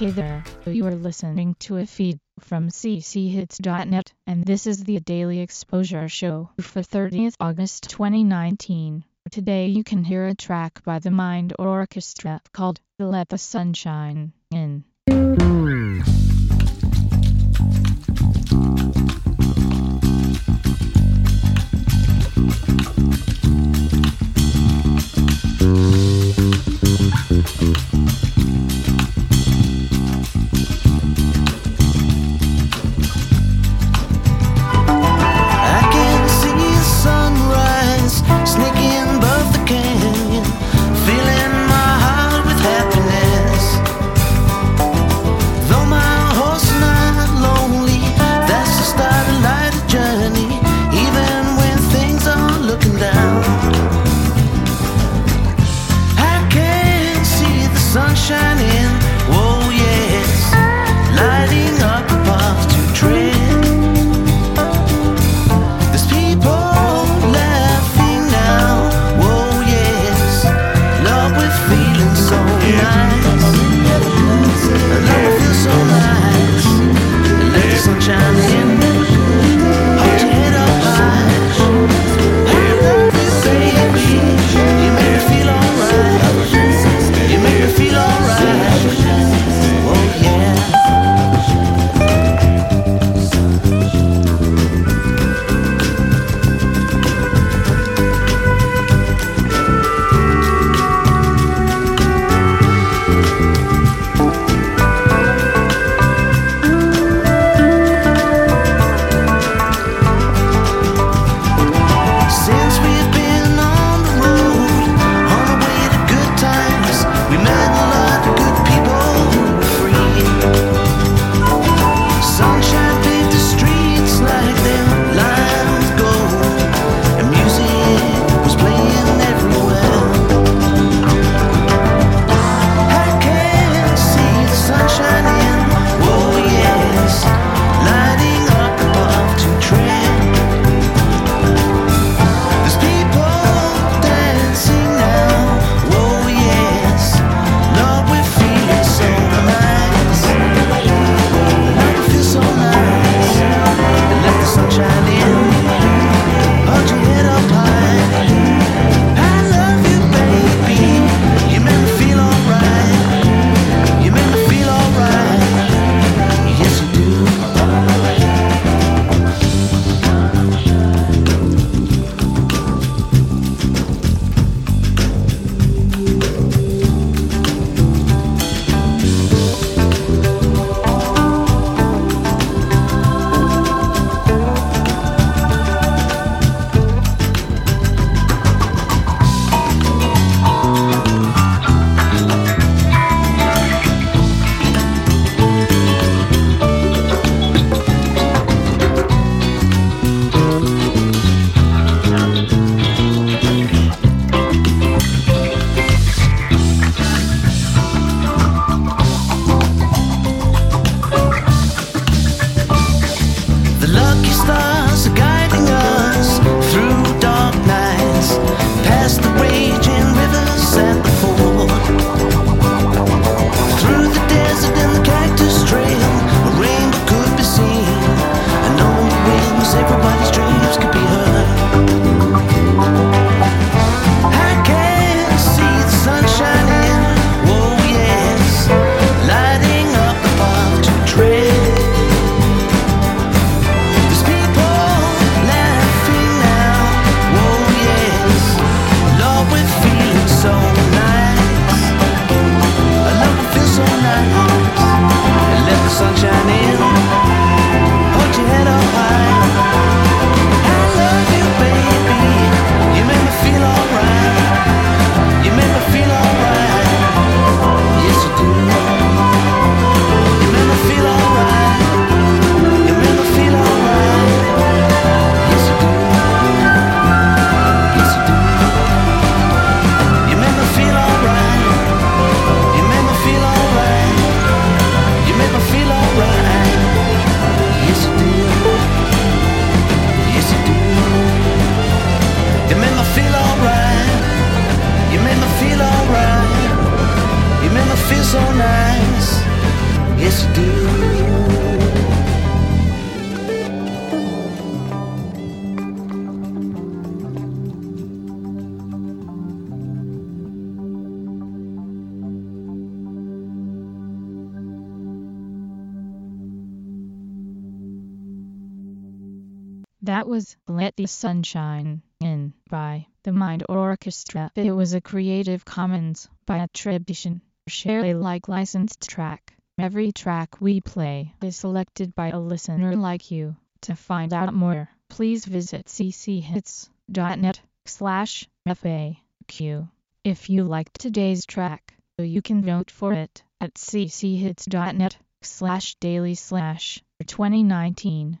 Hey there, you are listening to a feed from cchits.net, and this is the Daily Exposure Show for 30th August 2019. Today you can hear a track by the Mind Orchestra called Let the Sunshine In. That was Let the Sunshine In by the Mind Orchestra. It was a Creative Commons by attribution, share Alike licensed track. Every track we play is selected by a listener like you. To find out more, please visit cchits.net slash FAQ. If you liked today's track, you can vote for it at cchits.net slash daily slash 2019